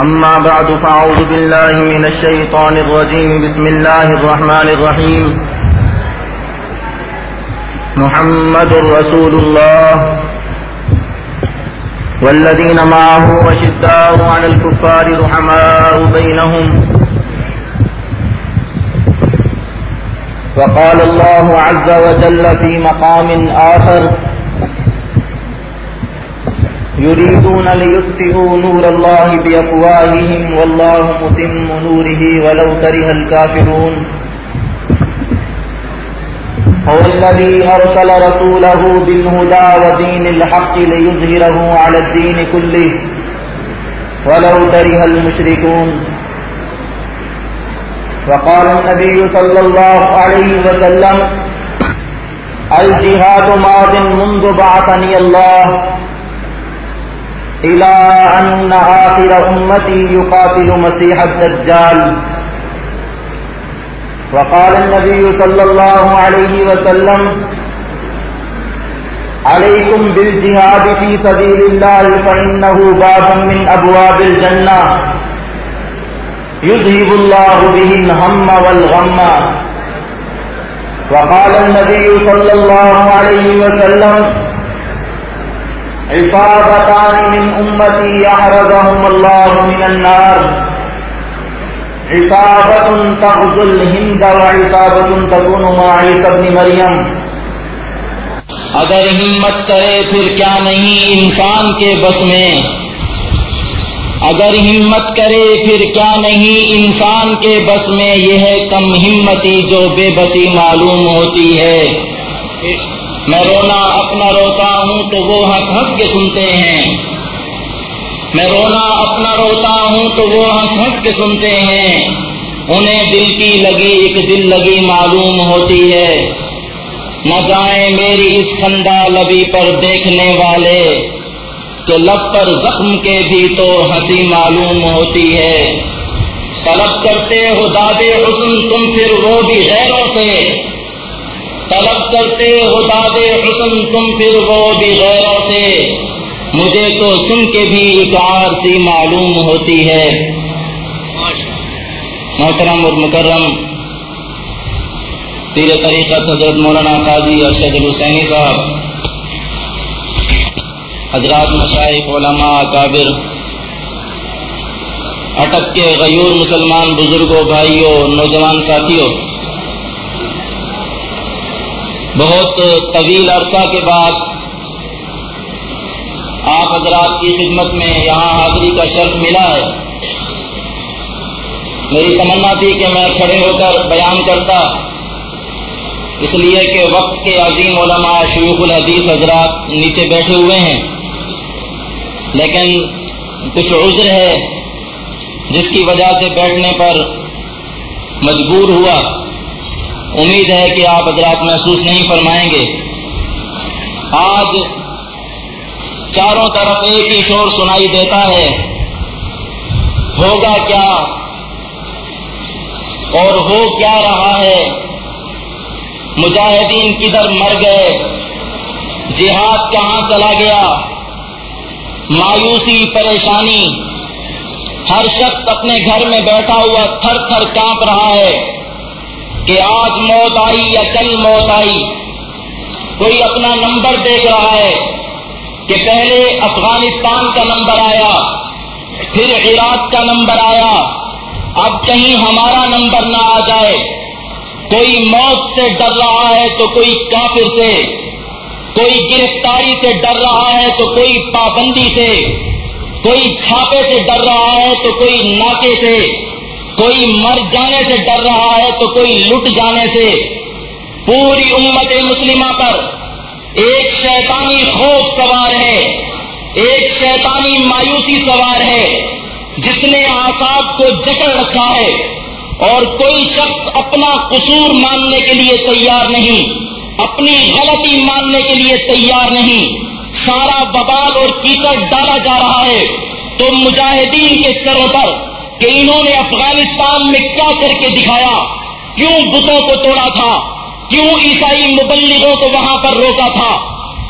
أما بعد فأعوذ بالله من الشيطان الرجيم. بسم الله الرحمن الرحيم. محمد رسول الله. والذين معه وشداء على الكفار رحماء بينهم. وقال الله عز وجل في مقام آخر يريدون ليطفئوا نور الله بأفواههم والله متم نوره ولو كره الكافرون. هو الذي أرسل رسوله بالهدى ودين الحق ليظهره على الدين كله ولو كره المشركون. وقال النبي صلى الله عليه وسلم، الجهاد ماض منذ بعثني الله إلى أن آخر أمتي يقاتل مسيح الدجال. وقال النبي صلى الله عليه وسلم، عليكم بالجهاد في سبيل الله، فإنه باب من أبواب الجنة. يذهب الله به الهم والغم. وقال النبي صلى الله عليه وسلم عصابتان من أمتي يحرزهم الله من النار. عصابة تغزو الهند وعصابة تكون مع عيسى ابن مريم. اگر ہمت کرے پھر کیا نہیں انسان کے بس میں؟ اگر ہمت کرے پھر کیا نہیں انسان کے بس میں؟ یہ ہے کم ہمتی جو بے بسی معلوم ہوتی ہے۔ میں رونا اپنا روتا ہوں تو وہ ہنس ہنس کے سنتے ہیں۔ میں رونا اپنا روتا ہوں تو وہ ہنس ہنس کے سنتے ہیں۔ انہیں دل کی لگی، ایک دل لگی معلوم ہوتی ہے۔ نہ جائیں میری اس خندہ لبی پر دیکھنے والے کہ لب پر زخم کے بھی تو ہنسی معلوم ہوتی ہے۔ طلب کرتے ہو داد حسن، تم پھر وہ بھی غیروں سے۔ طلب کرتے ہو داد حسن تم پھر وہ بھی غیروں سے۔ مجھے تو سن کے بھی اکار سی معلوم ہوتی ہے۔ محترم اور مکرم تیر طریقت حضرت مولانا قاضی ارشد الحسینی صاحب، حضرات مشائق علماء کابر اٹک کے غیور مسلمان بزرگوں، بھائیوں، نوجوان ساتھیوں بہت طویل عرصہ کے بعد آپ حضرات کی خدمت میں یہاں حاضری کا شرف ملا ہے۔ میری تمنا تھی کہ میں کھڑے ہو کر بیان کرتا۔ اس لیے کہ وقت کے عظیم علماء شیوخ الحدیث حضرات نیچے بیٹھے ہوئے ہیں۔ لیکن کچھ عذر ہے جس کی وجہ سے بیٹھنے پر مجبور ہوا۔ امید ہے کہ آپ حضرات محسوس نہیں فرمائیں گے۔ آج چاروں طرف ایک ہی شور سنائی دیتا ہے۔ ہوگا کیا؟ اور ہو کیا رہا ہے؟ مجاہدین کدھر مر گئے؟ جہاد کہاں چلا گیا؟ مایوسی، پریشانی۔ ہر شخص اپنے گھر میں بیٹھا ہوا تھر تھر کانپ رہا ہے۔ کہ آج موت آئی یا کل موت آئی، کوئی اپنا نمبر دیکھ رہا ہے کہ پہلے افغانستان کا نمبر آیا، پھر عراق کا نمبر آیا، اب کہیں ہمارا نمبر نہ آ جائے۔ کوئی موت سے ڈر رہا ہے تو کوئی کافر سے، کوئی گرفتاری سے ڈر رہا ہے تو کوئی پابندی سے، کوئی چھاپے سے ڈر رہا ہے تو کوئی ناکے سے۔ کوئی مر جانے سے ڈر رہا ہے تو کوئی لٹ جانے سے پوری امت مسلمہ پر ایک شیطانی خوف سوار ہے، ایک شیطانی مایوسی سوار ہے، جس نے آساب کو جکڑ رکھا ہے اور کوئی شخص اپنا قصور ماننے کے لیے تیار نہیں، اپنی غلطی ماننے کے لیے تیار نہیں۔ سارا ببال اور کیچڑ ڈالا جا رہا ہے۔ تو مجاہدین کے سروں پر کہ انہوں نے افغانستان میں کیا کر کے دکھایا؟ کیوں بتوں کو توڑا تھا؟ کیوں عیسائی مبلغوں کو وہاں پر روکا تھا؟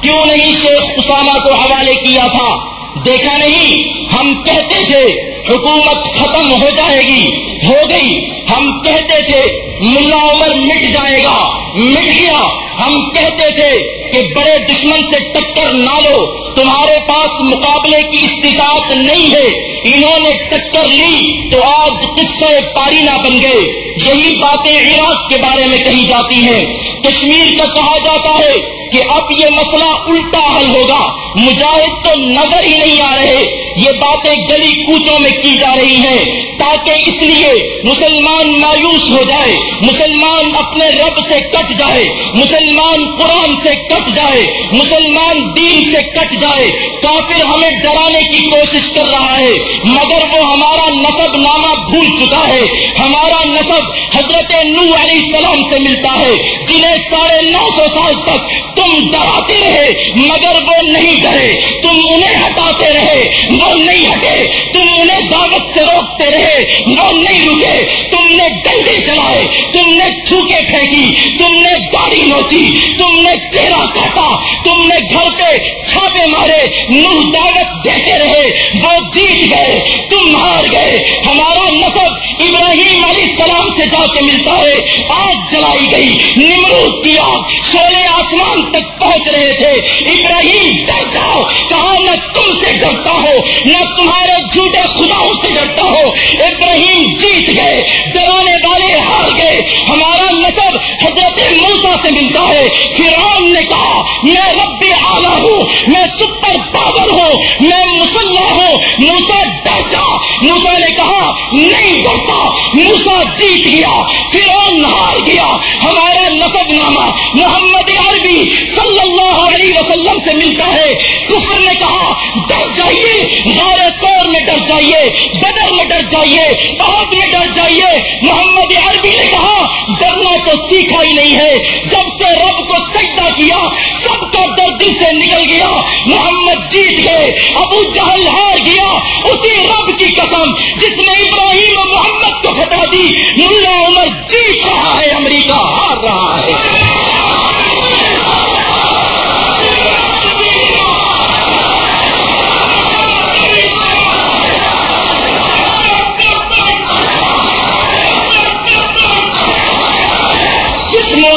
کیوں نہیں شیخ اسامہ کو حوالے کیا تھا؟ دیکھا نہیں، ہم کہتے تھے حکومت ختم ہو جائے گی، ہو گئی۔ ہم کہتے تھے، ملا عمر مٹ جائے گا، مٹ گیا۔ ہم کہتے تھے کہ بڑے دشمن سے ٹکر نہ لو۔ تمہارے پاس مقابلے کی استطاعت نہیں ہے۔ انہوں نے ٹکر لی تو آج قصے پاری نہ بن گئے۔ یہی باتیں عراق کے بارے میں کہی جاتی ہیں۔ کشمیر کا کہا جاتا ہے کہ اب یہ مسئلہ الٹا حل ہوگا۔ مجاہد تو نظر ہی نہیں آ رہے۔ یہ باتیں گلی کوچوں میں کی جا رہی ہیں تاکہ اس لیے مسلمان مایوس ہو جائے، مسلمان اپنے رب سے کٹ جائے، مسلمان قرآن سے کٹ جائے، مسلمان دین سے کٹ جائے۔ کافر ہمیں ڈرانے کی کوشش کر رہا ہے، مگر وہ ہمارا نصب نامہ بھول چکا ہے۔ ہمارا نصب حضرت نو علیہ السلام سے ملتا ہے، جنہیں ساڑھے نو سو سال تک تم ڈراتے رہے، مگر وہ نہیں ڈرے۔ تم انہیں ہٹاتے رہے، وہ نہیں ہٹے۔ تم انہیں دعوت سے روکتے رہے وہ نہیں رکے تم نے ڈنڈے چلائے، تم نے چھوکے پھینکی، تم نے گاڑی نوچی، تم نے چہرہ کاٹا، تم نے گھر پہ چھاپے مارے، نور دعوت دیتے رہے، وہ جیت گئے، تم ہار گئے۔ ہمارا نصب ابراہیم علیہ السلام سے جا کے ملتا ہے۔ آگ جلائی گئی، نمرود کی آگ سولے آسمان تک پہنچ رہے تھے۔ ابراہیم، ڈر جاؤ کہا نہ تم سے ڈرتا ہو، نہ تمہارے جھوٹے خداؤں سے ڈرتا ہو۔ ابراہیم جیت گئے، ڈرانے والے ہار گئے۔ ہمارا نصب حضرت موسا سے ملتا ہے۔ فرعون نے کہا، میں رب آلہ ہوں میں سپر پاور ہوں میں مسلح ہوں موسا ڈر جا موسا نے کہا، نہیں ڈرتا موسا جیت گیا، فرعون ہار گیا۔ ہمارا نصب نامہ محمد عربی صلی اللہ علیہ وسلم سے ملتا ہے۔ کفر نے کہا، ڈر جائیے، غار سور میں ڈر جائیے، بدر میں ڈر جائیے بہت میں ڈر جائیے۔ محمد عربی نے کہا، ڈرنا تو سیکھا ہی نہیں ہے۔ جب سے رب کو سجدہ کیا، سب کا در دل سے نکل گیا۔ محمد جیت گئے، ابو جہل ہار گیا، اسی رب کی قسم، جس نے ابراہیم و محمد کو ہٹا دی ملا عمر جیت رہا ہے، امریکہ ہار رہا ہے۔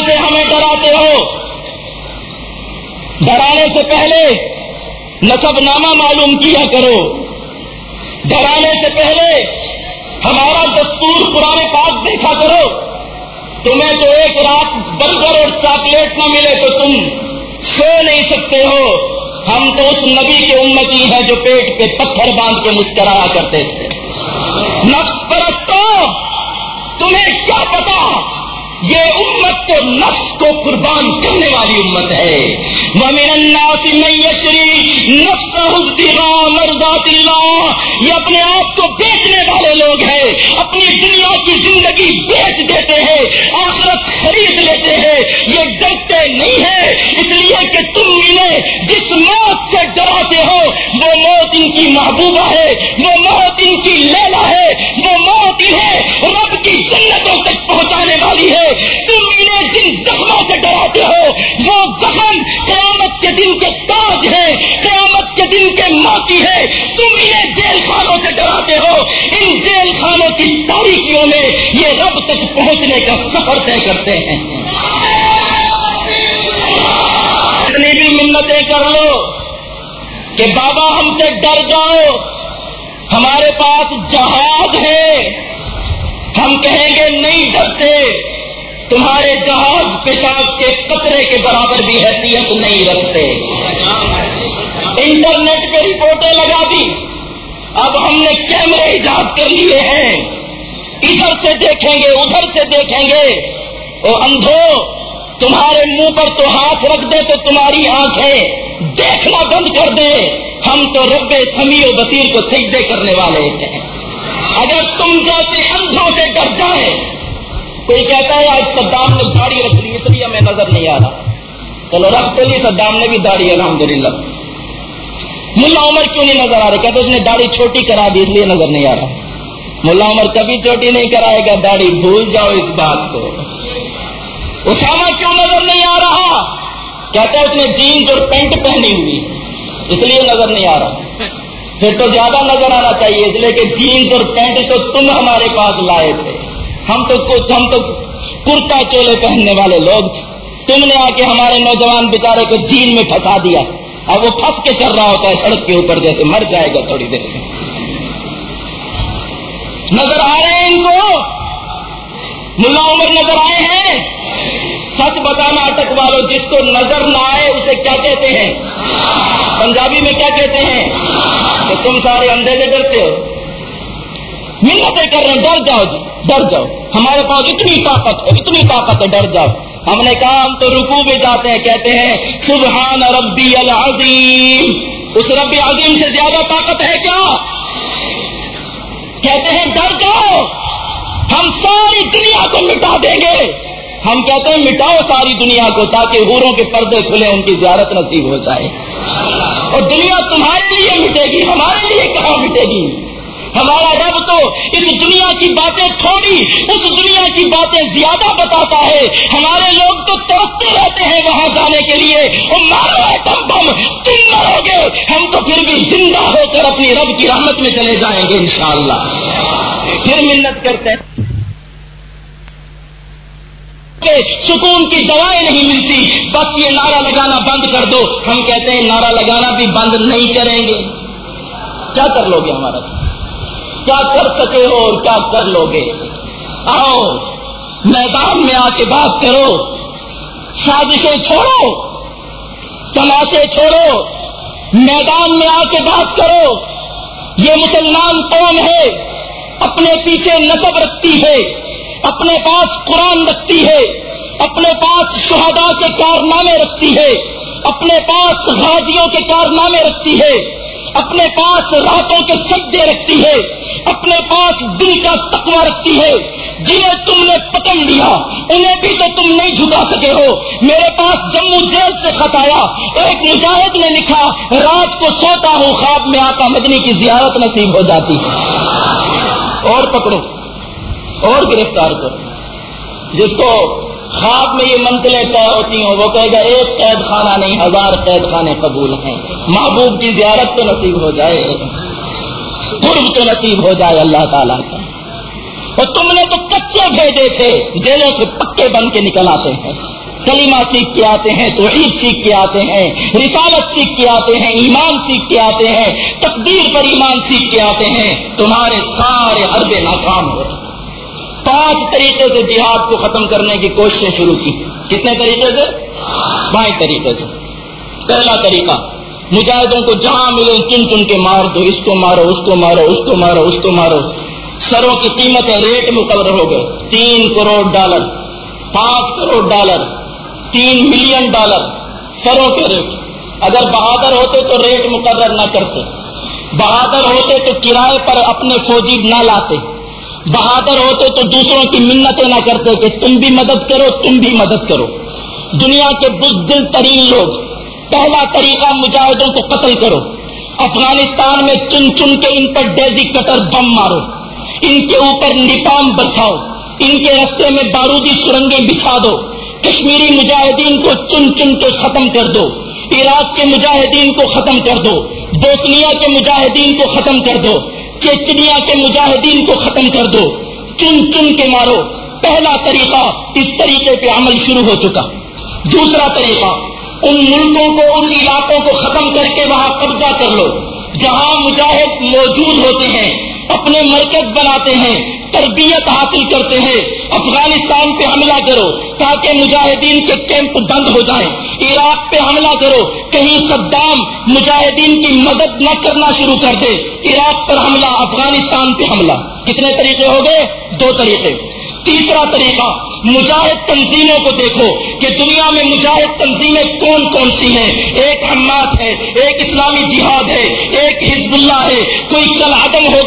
سے ہمیں ڈراتے ہو؟ ڈرانے سے پہلے نصب نامہ معلوم کیا کرو۔ ڈرانے ہمارا دستور پرانے پاک دیکھا کرو۔ تمہیں تو ایک رات برگر اور چاکلیٹ نہ ملے تو تم سو نہیں سکتے ہو۔ ہم تو اس نبی کے امتی ہیں جو پیٹ پہ پتھر باندھ کے مسکرایا کرتے تھے۔ نفس پرستو تمہیں کیا پتا؟ یہ امت تو نفس کو قربان کرنے والی امت ہے. نفس مرضات اللہ یہ اپنے آپ کو بیچنے والے لوگ ہیں. اپنی دنیا کی زندگی بیچ دیتے ہیں. آخرت خرید لیتے ہیں. یہ ڈرتے نہیں ہیں. اس لیے کہ تم انہیں جس موت سے ڈراتے ہو، وہ موت ان کی محبوبہ ہے، وہ موت ان کی لیلا ہے، وہ موت انہیں رب کی جنتوں تک پہنچانے والی ہے. تم انہیں جن زخموں سے ڈراتے ہو، وہ زخم قیامت کے دن کے تاج ہے قیامت کے دن کے موتی ہے تم انہیں جیل خانوں سے ڈراتے ہو۔ ان جیل خانوں کی تاریخیوں میں یہ رب تک پہنچنے کا سفر طے کرتے ہیں۔ اتنی بھی منتیں کر لو کہ بابا ہم سے ڈر جاؤ۔ ہمارے پاس جہاز ہے۔ ہم کہیں گے نہیں ڈرتے۔ تمہارے جہاز پیشاب کے قطرے کے برابر بھی حیثیت نہیں رکھتے۔ انٹرنیٹ پہ رپورٹیں لگا دی۔ اب ہم نے کیمرے ایجاد کر لیے ہیں۔ ادھر سے دیکھیں گے، ادھر سے دیکھیں گے۔ وہ اندھو، تمہارے منہ پر تو ہاتھ رکھ دے تو تمہاری آنکھیں دیکھنا بند کر دے۔ ہم تو رب سمی و بصیر کو سجدے کرنے والے ہیں۔ اگر تم جیسے اندھوں سے ڈر جائیں کوئی کہتا ہے آج صدام نے داڑھی رکھ لی، اس لیے ہمیں نظر نہیں آ رہا۔ چلو رکھ تو لی صدام نے بھی داڑھی الحمد للہ ملا عمر کیوں نہیں نظر آ رہا کہتے اس نے داڑھی چھوٹی کرا دی، اس لیے نظر نہیں آ رہا۔ ملا عمر کبھی چھوٹی نہیں کرائے گا، داڑھی بھول جاؤ اس بات کو۔ اسامہ کیوں نظر نہیں آ رہا؟ کہتا ہے اس نے جینس اور پینٹ پہنی ہوئی، اس لیے نظر نہیں آ رہا۔ پھر تو زیادہ نظر آنا چاہیے، اس لیے کہ جینس اور پینٹ تو تم ہمارے پاس لائے تھے۔ ہم تو کچھ ہم تو کرتا چولے پہننے والے لوگ تم نے آ کے ہمارے نوجوان بیچارے کو جین میں پھنسا دیا۔ اور وہ پھنس کے چل رہا ہوتا ہے سڑک کے اوپر جیسے مر جائے گا تھوڑی دیر۔ میں نظر آ رہے ہیں ان کو؟ ملا عمر نظر آئے ہیں؟ سچ بتانا اٹک والوں جس کو نظر نہ آئے اسے کیا کہتے ہیں؟ پنجابی میں کیا کہتے ہیں؟ کہ تم سارے اندھے سے ڈرتے ہو۔ منتیں کر رہے ہیں ڈر جاؤ جی ڈر جاؤ۔ ہمارے پاس اتنی طاقت ہے، اتنی طاقت ہے، ڈر جاؤ۔ ہم نے کہا ہم تو رکو میں جاتے ہیں، کہتے ہیں، سبحان ربی العظیم۔ اس ربی عظیم سے زیادہ طاقت ہے کیا؟ کہتے ہیں، ڈر جاؤ۔ ہم ساری دنیا کو مٹا دیں گے۔ ہم کہتے ہیں، مٹاؤ ساری دنیا کو تاکہ ہوروں کے پردے کھلے، ان کی زیارت نصیب ہو جائے۔ اور دنیا تمہارے لیے مٹے گی، ہمارے لیے کہاں مٹے گی؟ ہمارا رب تو اس دنیا کی باتیں تھوڑی، اس دنیا کی باتیں زیادہ بتاتا ہے۔ ہمارے لوگ تو ترستے رہتے ہیں وہاں جانے کے لیے۔ اور مارو ایٹم بم، تم مرو گے۔ ہم تو پھر بھی زندہ ہو کر اپنی رب کی رحمت میں چلے جائیں گے انشاءاللہ۔ پھر منت کرتے ہیں۔ سکون کی دوائیں نہیں ملتی۔ بس یہ نعرہ لگانا بند کر دو۔ ہم کہتے ہیں نعرہ لگانا بھی بند نہیں کریں گے۔ کیا کر لو گے ہمارا؟ کیا کر سکے ہو اور کیا کر لو گے آؤ، میدان میں آ کے بات کرو۔ سازشیں چھوڑو۔ تماشے چھوڑو۔ میدان میں آ کے بات کرو۔ یہ مسلمان قوم ہے۔ اپنے پیچھے نصب رکھتی ہے۔ اپنے پاس قرآن رکھتی ہے۔ اپنے پاس شہدا کے کارنامے رکھتی ہے۔ اپنے پاس غازیوں کے کارنامے رکھتی ہے۔ اپنے پاس راتوں کے سدے رکھتی ہے، اپنے پاس دل کا تقوی رکھتی ہے۔ جنہیں تم نے پکڑ لیا انہیں بھی تو تم نہیں جھکا سکے ہو۔ میرے پاس جموں جیل سے خط آیا، ایک مجاہد نے لکھا، رات کو سوتا ہوں، خواب میں آقا مدنی کی زیارت نصیب ہو جاتی۔ ہے اور پکڑو، اور گرفتار کرو۔ جس کو خواب میں یہ منزلیں طے ہوتی ہوں وہ کہے گا، ایک قید خانہ نہیں، ہزار قید خانے قبول ہیں۔ محبوب کی زیارت تو نصیب ہو جائے۔ قرب تو نصیب ہو جائے اللہ تعالیٰ کا۔ اور تم نے تو کچے بھیجے تھے، جیلوں سے پکے بن کے نکل آتے ہیں۔ کلیمہ سیکھ کے آتے ہیں، توحید سیکھ کے آتے ہیں، رسالت سیکھ کے آتے ہیں، ایمان سیکھ کے آتے ہیں، تقدیر پر ایمان سیکھ کے آتے ہیں۔ تمہارے سارے حربے ناکام ہوتے ہیں۔ پانچ طریقے سے جہاد کو ختم کرنے کی کوششیں شروع کی۔ کتنے طریقے سے؟ بائیں طریقے سے۔ پہلا طریقہ، مجاہدوں کو جہاں ملے چن چن کے مار دو، اس کو مارو، اس کو مارو، اس کو مارو، اس کو مارو۔ سروں کی قیمت ہے ریٹ مقرر ہو گئے۔ تین کروڑ ڈالر، پانچ کروڑ ڈالر، تین ملین ڈالر سروں کے ریٹ اگر بہادر ہوتے تو ریٹ مقرر نہ کرتے۔ بہادر ہوتے تو کرائے پر اپنے فوجی نہ لاتے۔ بہادر ہوتے تو دوسروں کی منتیں نہ کرتے کہ تم بھی مدد کرو، تم بھی مدد کرو۔ دنیا کے بزدل ترین لوگ، پہلا طریقہ مجاہدوں کو قتل کرو۔ افغانستان میں چن چن کے ان پر ڈیزی کٹر بم مارو۔ ان کے اوپر نپام برساؤ۔ ان کے رستے میں بارودی سرنگیں بچھا دو۔ کشمیری مجاہدین کو چن چن کے ختم کر دو۔ عراق کے مجاہدین کو ختم کر دو۔ بوسنیا کے مجاہدین کو ختم کر دو۔ دنیا کے مجاہدین کو ختم کر دو، چن چن کے مارو۔ پہلا طریقہ اس طریقے پہ عمل شروع ہو چکا۔ دوسرا طریقہ، ان ملکوں کو، ان علاقوں کو ختم کر کے وہاں قبضہ کر لو، جہاں مجاہد موجود ہوتے ہیں۔ اپنے مرکز بناتے ہیں، تربیت حاصل کرتے ہیں۔ افغانستان پہ حملہ کرو تاکہ مجاہدین کے کیمپ بند ہو جائیں۔ عراق پہ حملہ کرو، کہیں صدام مجاہدین کی مدد نہ کرنا شروع کر دے۔ عراق پر حملہ، افغانستان پہ حملہ۔ کتنے طریقے ہو گئے؟ دو طریقے۔ تیسرا طریقہ، مجاہد تنظیموں کو دیکھو کہ دنیا میں مجاہد تنظیمیں کون کون سی ہیں؟ ایک حماس ہے، ایک اسلامی جہاد ہے، ایک حزب اللہ ہے۔ کوئی کل عدم ہو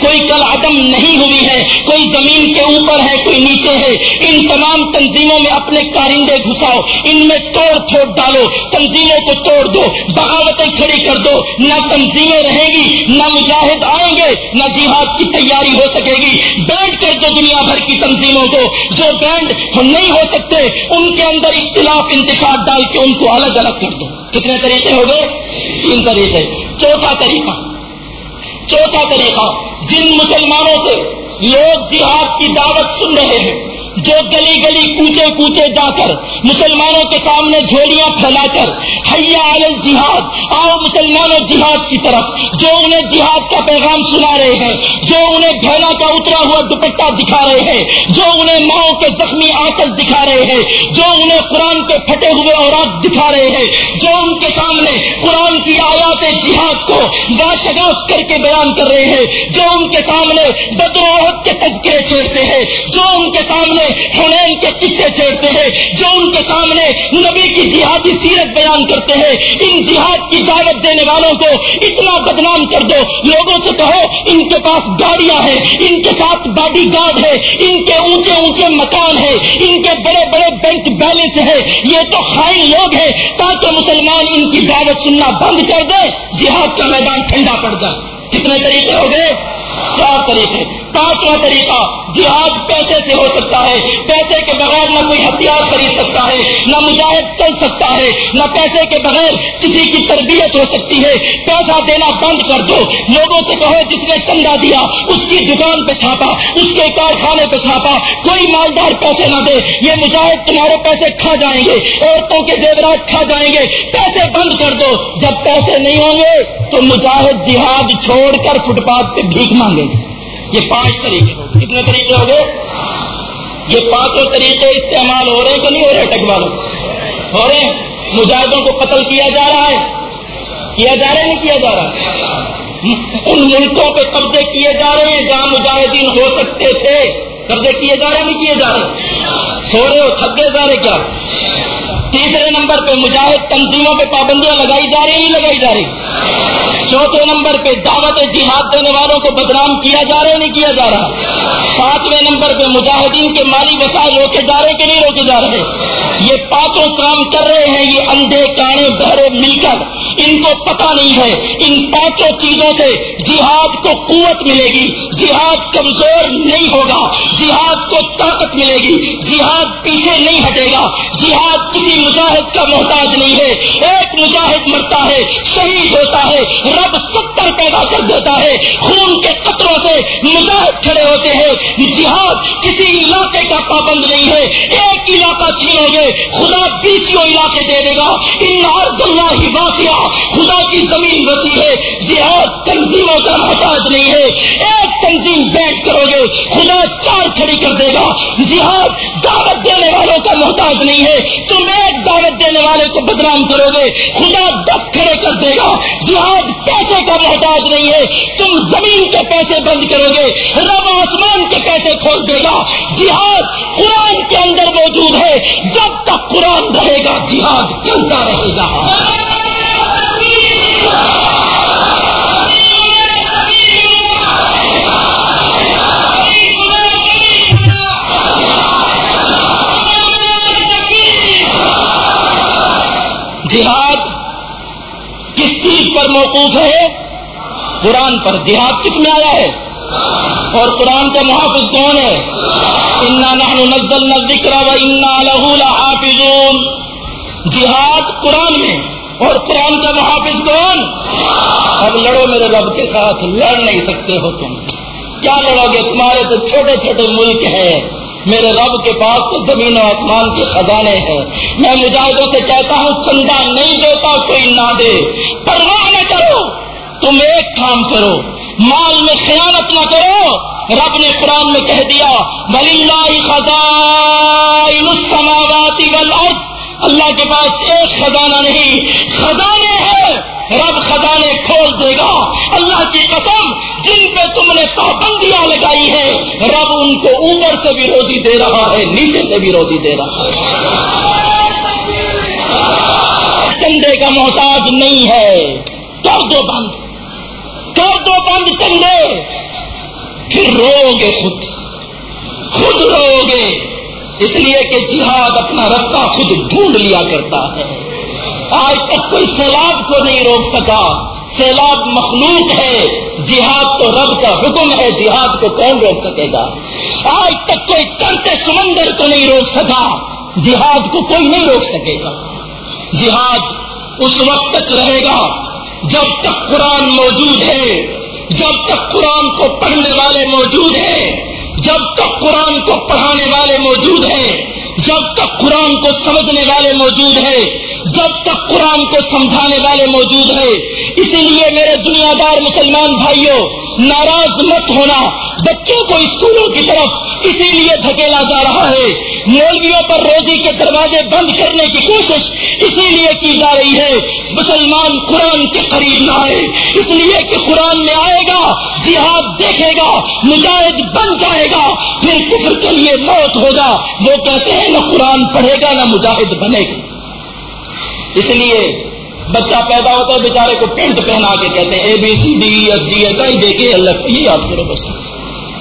کوئی کل عدم نہیں ہوئی ہے، کوئی زمین کے اوپر ہے، کوئی نیچے ہے۔ ان تمام تنظیموں میں اپنے کارندے گھساؤ، ان میں توڑ پھوڑ ڈالو۔ تنظیموں کو توڑ دو، بغاوتیں کھڑی کر دو۔ نہ تنظیمیں رہیں گی، نہ مجاہد آئیں گے، نہ جہاد کی تیاری ہو سکے گی۔ بیٹھ کر دو دنیا بھر کی تنظیموں کو، جو بینڈ نہیں ہو سکتے، ان کے اندر اختلاف انتخاب ڈال کے ان کو الگ الگ کر دو۔ کتنے طریقے ہو گئے؟ تین طریقے۔ چوتھا طریقہ۔ چوتھا طریقہ جن مسلمانوں سے لوگ جہاد کی دعوت سن رہے ہیں جو گلی گلی کوچے کوچے جا کر مسلمانوں کے سامنے جھولیاں پھیلا کر حیا علی جہاد آؤ مسلمانوں جہاد کی طرف۔ جو انہیں جہاد کا پیغام سنا رہے ہیں، جو انہیں بھیلا کا اترا ہوا دوپٹہ دکھا رہے ہیں، جو انہیں ماؤں کے زخمی آکل دکھا رہے ہیں، جو انہیں قرآن کے پھٹے ہوئے اورات دکھا رہے ہیں، جو ان کے سامنے قرآن کی آیات جہاد کو باشگاس کر کے بیان کر رہے ہیں، جو ان کے سامنے بدروہت کے تذکرے چھیڑتے ہیں، جو ان کے سامنے حنین کے قصے چھیڑتے ہیں، جو ان کے سامنے نبی کی جہادی سیرت بیان کرتے ہیں۔ ان جہاد کی دعوت دینے والوں کو اتنا بدنام کر دو۔ لوگوں سے کہو، ان کے پاس گاڑیاں ہیں، ان کے ساتھ باڈی گارڈ ہے ان کے اونچے اونچے مکان ہیں، ان کے بڑے بڑے بینک بیلنس ہیں۔ یہ تو خائن لوگ ہیں، تاکہ مسلمان ان کی دعوت سننا بند کر دے، جہاد کا میدان ٹھنڈا پڑ جائے۔ کتنے طریقے ہو گئے؟ چار طریقے۔ پانچواں طریقہ جہاد پیسے سے ہو سکتا ہے، پیسے کے بغیر نہ کوئی ہتھیار خرید سکتا ہے، نہ مجاہد چل سکتا ہے، نہ پیسے کے بغیر کسی کی تربیت ہو سکتی ہے۔ پیسہ دینا بند کر دو۔ لوگوں سے کہو، جس نے چندہ دیا، اس کی دکان پہ چھاپا، اس کے کارخانے پہ چھاپا، کوئی مالدار پیسے نہ دے۔ یہ مجاہد تمہارے پیسے کھا جائیں گے، عورتوں کے زیورات کھا جائیں گے۔ پیسے بند کر دو۔ جب پیسے نہیں ہوں گے، تو مجاہد جہاد چھوڑ کر فٹ پاتھ پہ بھیک مانگیں گے۔ یہ پانچ طریقے ہو گئے۔ کتنے طریقے ہو گئے؟ یہ پانچوں طریقے استعمال ہو رہے ہیں کہ نہیں ہو رہے ٹک والوں؟ ہو رہے ہیں۔ مجاہدوں کو قتل کیا جا رہا ہے؟ کیا جا رہا ہے؟ نہیں کیا جا رہا ان ملکوں پہ قبضے کیے جا رہے ہیں جہاں مجاہدین ہو سکتے تھے۔ قبضے کیے جا رہے نہیں کیے جا رہے سو رہے ہو تھکے جا رہے کیا؟ تیسرے نمبر پہ مجاہد تنظیموں پہ پابندیاں لگائی جا رہی نہیں لگائی جا رہی؟ چوتھے نمبر پہ دعوت جہاد دینے والوں کو بدنام کیا جا رہا نہیں کیا جا رہا؟ پانچویں نمبر پہ مجاہدین کے مالی وسائل روکے جا رہے کہ نہیں روکے جا رہے؟ یہ پانچوں کام کر رہے ہیں، یہ اندھے کانے بہرے مل کر۔ ان کو پتا نہیں ہے، ان پانچوں چیزوں سے جہاد کو قوت ملے گی، جہاد کمزور نہیں ہوگا۔ جہاد کو طاقت ملے گی۔ جہاد پیچھے نہیں ہٹے گا۔ جہاد کسی مجاہد کا محتاج نہیں ہے۔ ایک مجاہد مرتا ہے، شہید ہوتا ہے، رب ستر پیدا کر دیتا ہے۔ خون کے قطروں سے مجاہد کھڑے ہوتے ہیں۔ جہاد کسی علاقے کا پابند نہیں ہے۔ ایک علاقہ چھینو گے، خدا بیسوں علاقے دے دے گا۔ ان اللہ ہی باسیا خدا کی زمین وسیع ہے۔ جہاد تنظیموں کا محتاج نہیں ہے۔ ایک تنظیم بیٹھ کرو گے، خدا چار کھڑی کر دے گا۔ جہاد دعوت دینے والوں کا محتاج نہیں ہے۔ تم ایک دعوت دینے والے کو بدنام کرو گے۔ خدا دس کھڑے کر دے گا۔ جہاد پیسے کا محتاج نہیں ہے۔ تم زمین کے پیسے بند کرو گے۔ رب آسمان کے پیسے کھول دے گا۔ جہاد قرآن کے اندر موجود ہے۔ جب تک قرآن رہے گا، جہاد چلتا رہے گا۔ پر موقوف ہے قرآن پر جہاد کس میں آیا ہے اور قرآن کا محافظ کون ہے ذکر و انا لحافظون۔ جہاد قرآن میں اور قرآن کا محافظ کون؟ اب لڑو میرے رب کے ساتھ، لڑ نہیں سکتے ہو تم۔ کیا لڑو گے؟ تمہارے تو چھوٹے چھوٹے ملک ہیں۔ میرے رب کے پاس تو زمین و آسمان کے خزانے ہیں۔ میں مجاہدوں سے کہتا ہوں، چندہ نہیں دیتا، کوئی نہ دے۔ پرواہ نہ کرو، تم ایک کام کرو۔ مال میں خیانت نہ کرو۔ رب نے قرآن میں کہہ دیا بلی والارض اللہ کے پاس ایک خزانہ نہیں، خزانے ہیں۔ رب خزانے کھول دے گا۔ اللہ کی قسم، جن پہ تم نے پابندیاں لگائی ہیں، رب ان کو اوپر سے بھی روزی دے رہا ہے، نیچے سے بھی روزی دے رہا ہے۔ چندے کا محتاج نہیں ہے۔ کر دو بند۔ کر دو بند چندے۔ پھر رو گے خود۔ خود رو گے۔ اس لیے کہ جہاد اپنا رستہ خود ڈھونڈ لیا کرتا ہے۔ آج تک کوئی سیلاب کو نہیں روک سکا۔ سیلاب مخلوق ہے، جہاد تو رب کا حکم ہے، جہاد کو کون روک سکے گا؟ آج تک کوئی کرتے سمندر کو نہیں روک سکا، جہاد کو کوئی نہیں روک سکے گا۔ جہاد اس وقت تک رہے گا جب تک قرآن موجود ہے، جب تک قرآن کو پڑھنے والے موجود ہیں۔ جب تک قرآن کو پڑھانے والے موجود ہیں، جب تک قرآن کو سمجھنے والے موجود ہیں، جب تک قرآن کو سمجھانے والے موجود ہیں۔ اسی لیے میرے دنیا دار مسلمان بھائیوں ناراض مت ہونا۔ بچوں کو اسکولوں کی طرف اسی لیے دھکیلا جا رہا ہے۔ مولویوں پر روزی کے دروازے بند کرنے کی کوشش اسی لیے کی جا رہی ہے۔ مسلمان قرآن کے قریب نہ آئے۔ اس لیے کہ قرآن میں آئے گا، جہاد دیکھے گا، مجاہد بن جائے گا، پھر کفر کے لیے موت ہوگا۔ وہ کہتے ہیں، نہ قرآن پڑھے گا، نہ مجاہد بنے گا۔ اس لیے بچہ پیدا ہوتا ہے، بیچارے کو پینٹ پہنا کے کہتے ہیں A B C D F G S I J K اللہ یہ یاد کرو بس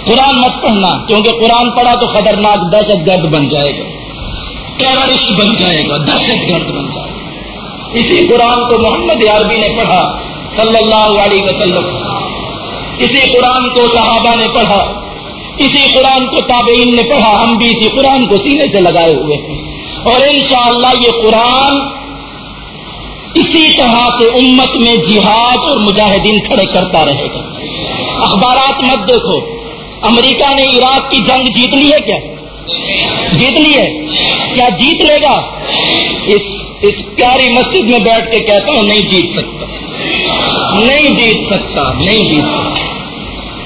قرآن مت پڑھنا، کیونکہ قرآن پڑھا تو خطرناک دہشت گرد بن جائے گا۔ ٹیررسٹ بن جائے گا، دہشت گرد بن جائے گا۔ اسی قرآن کو محمد عربی نے پڑھا، صلی اللہ علیہ وسلم۔ اسی قرآن کو صحابہ نے پڑھا۔ اسی قرآن کو تابعین نے پڑھا۔ ہم بھی اسی قرآن کو سینے سے لگائے ہوئے ہیں۔ اور انشاءاللہ یہ قرآن اسی طرح سے امت میں جہاد اور مجاہدین کھڑے کرتا رہے گا۔ اخبارات مت دیکھو۔ امریکہ نے عراق کی جنگ جیت لی ہے کیا؟ جیت لی ہے؟ کیا جیت لے گا؟ اس اس پیاری مسجد میں بیٹھ کے کہتا ہوں، نہیں جیت سکتا۔ نہیں جیت سکتا، نہیں جیت سکتا۔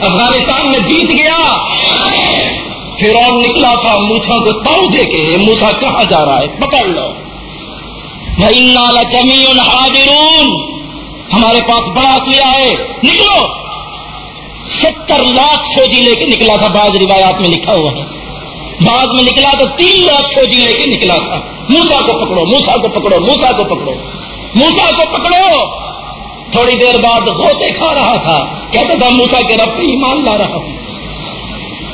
افغانستان میں جیت گیا۔ پھر اور نکلا تھا موسا کو تاؤ دے کے موسا کہاں جا رہا ہے؟ پکڑ لو۔ چمی ہمارے پاس بڑا کیا ہے۔ نکلو۔ ستر لاکھ فوجی لے کے نکلا تھا، بعض روایات میں لکھا ہوا ہے۔ بعد میں نکلا تو تین لاکھ فوجی لے کے نکلا تھا۔ موسا کو پکڑو، موسا کو پکڑو، موسا کو پکڑو، موسا کو پکڑو۔ تھوڑی دیر بعد غوطے کھا رہا تھا۔ کہتا تھا، موسا کے رب پہ ایمان لا رہا ہوں۔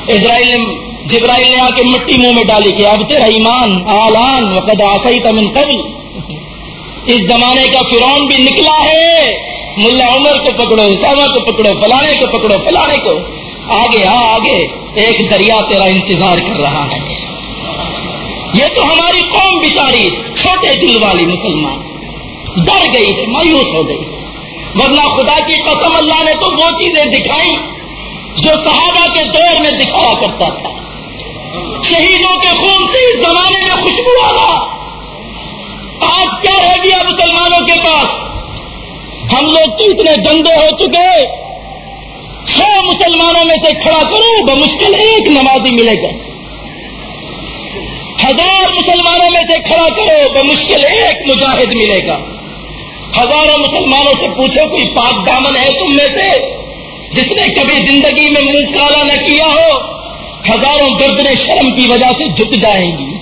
اسرائیل جبرائیل نے آ کے مٹی منہ میں ڈالی کہ اب تیرا ایمان آلان وقت آسائی تمن قبل۔ اس زمانے کا فرون بھی نکلا ہے۔ ملا عمر کو پکڑو، اسامہ کو پکڑو، فلانے کو پکڑو، فلانے کو۔ آگے ہاں آگے۔ ایک دریا تیرا انتظار کر رہا ہے۔ یہ تو ہماری قوم بچاری چھوٹے دل والی مسلمان۔ ڈر گئی ہے مایوس ہو گئی۔ ورنہ خدا کی قسم اللہ نے تو وہ چیزیں دکھائی جو صحابہ کے دور میں دکھایا کرتا تھا۔ شہیدوں کے خون سے اس زمانے میں خوشبو آنا آج کیا رہ گیا جی مسلمانوں کے پاس؟ ہم لوگ تو اتنے گندے ہو چکے سو مسلمانوں میں سے کھڑا کرو، بمشکل ایک نمازی ملے گا۔ ہزار مسلمانوں میں سے کھڑا کرو، بمشکل ایک مجاہد ملے گا۔ ہزاروں مسلمانوں سے پوچھو، کوئی پاک دامن ہے تم میں سے؟ جس نے کبھی زندگی میں منہ کالا نہ کیا ہو، ہزاروں گردنے شرم کی وجہ سے جھک جائیں گی۔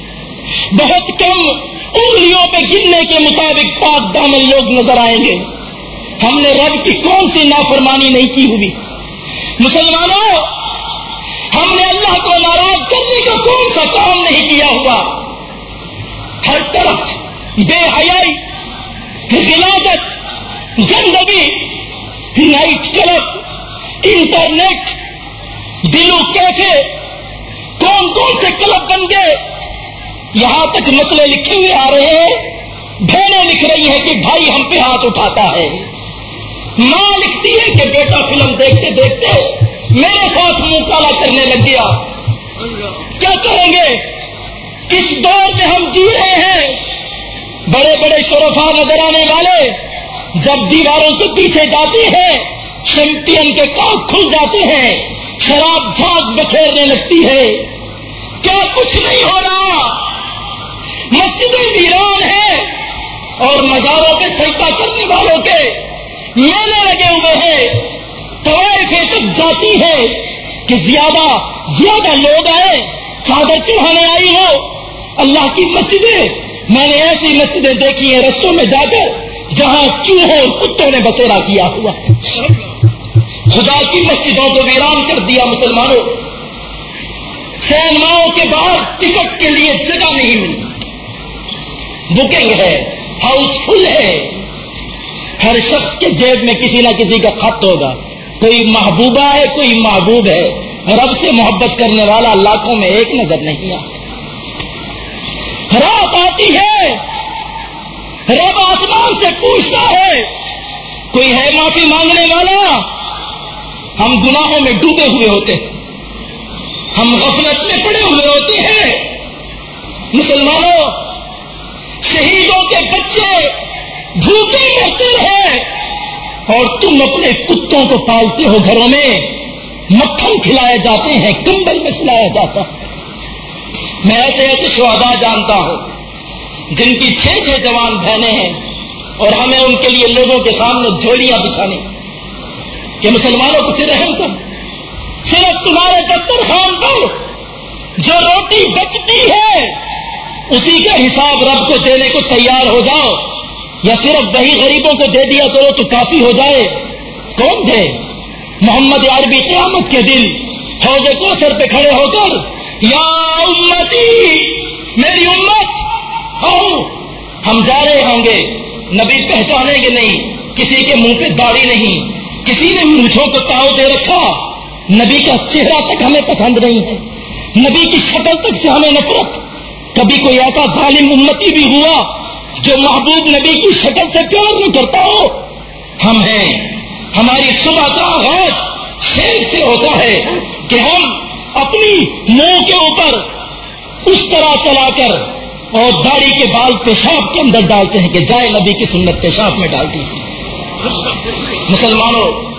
بہت کم انگلیوں پہ گرنے کے مطابق پاک دامن لوگ نظر آئیں گے۔ ہم نے رب کی کون سی نافرمانی نہیں کی ہوئی؟ مسلمانوں، ہم نے اللہ کو ناراض کرنے کا کون سا کام نہیں کیا ہوا ہر طرف بے حیائی غلاظت گندگی نائٹ کلب، انٹرنیٹ، دلو کیسے کون کون سے کلب بن گئے؟ یہاں تک مسئلے لکھے ہوئے آ رہے ہیں۔ بہنیں لکھ رہی ہیں کہ بھائی ہم پہ ہاتھ اٹھاتا ہے۔ ماں لکھتی ہے کہ بیٹا فلم دیکھتے دیکھتے میرے ساتھ منہ کالا کرنے لگ گیا۔ کیا کریں گے؟ کس دور میں ہم جی رہے ہیں؟ بڑے بڑے شرفا نظر آنے والے، جب دیواروں سے پیچھے جاتے ہیں چیمپئن کے کاک کھل جاتے ہیں، شراب جھاگ بکھیرنے لگتی ہے۔ کیا کچھ نہیں ہو رہا؟ مسجدیں ویران ہیں اور مزاروں پہ سجدہ کرنے والوں کے میلے لگے ہوئے ہیں۔ طوائفیں تک جاتی ہے کہ زیادہ زیادہ لوگ آئے چادر چڑھانے آئی ہو؟ اللہ کی مسجدیں۔ میں نے ایسی مسجدیں دیکھی ہیں رستوں میں جا کر جہاں چوہوں اور کتوں نے بسیرا کیا ہوا خدا کی مسجدوں کو ویران کر دیا مسلمانوں۔ سینماؤں کے باہر ٹکٹ کے لیے جگہ نہیں ملی۔ بکنگ ہے، ہاؤس فل ہے۔ ہر شخص کے جیب میں کسی نہ کسی کا خط ہوگا۔ کوئی محبوبہ ہے، کوئی محبوب ہے۔ رب سے محبت کرنے والا لاکھوں میں ایک نظر نہیں آتا۔ رات آتی ہے۔ رب آسمان سے پوچھتا ہے۔ کوئی ہے معافی مانگنے والا؟ ہم گناہوں میں ڈوبے ہوئے ہوتے ہیں۔ ہم غفلت میں پڑے ہوئے ہوتے ہیں۔ مسلمانوں، شہیدوں کے بچے بھوکے مرتے ہیں۔ اور تم اپنے کتوں کو پالتے ہو گھروں میں۔ مکھن کھلائے جاتے ہیں، کمبل میں سلایا جاتا ہے۔ میں ایسے ایسے شہدا جانتا ہوں، جن کی چھ چھ جوان بہنیں ہیں۔ اور ہمیں ان کے لیے لوگوں کے سامنے جھولیاں بچھانی کہ مسلمانوں کو پھر رحم کر صرف تمہارے دسترخوان پر جو روٹی بچتی ہے، اسی کا حساب رب کو دینے کو تیار ہو جاؤ۔ یا صرف وہی غریبوں کو دے دیا کرو تو کافی ہو جائے۔ کون دے محمد عربی قیامت کے دن فوج کو سر پہ کھڑے ہو کر، یا امتی، میری امت ہو ہم جا رہے ہوں گے۔ نبی پہچانیں گے نہیں، کسی کے منہ پہ داڑھی نہیں، کسی نے مونچھوں کو تاؤ دے رکھا۔ نبی کا چہرہ تک ہمیں پسند نہیں ہے۔ نبی کی شکل تک سے ہمیں نفرت۔ کبھی کوئی ایسا ظالم امتی بھی ہوا جو محبوب نبی کی شکل سے پیار نہیں کرتا ہو۔ ہم ہیں۔ ہماری صبح کا آغاز شیر سے ہوتا ہے کہ ہم اپنی منہ کے اوپر اس طرح چلا کر اور داڑھی کے بال پیشاب کے اندر ڈالتے ہیں کہ جائے نبی کی سنت پیشاب میں ڈالتی ہیں۔ مسلمانوں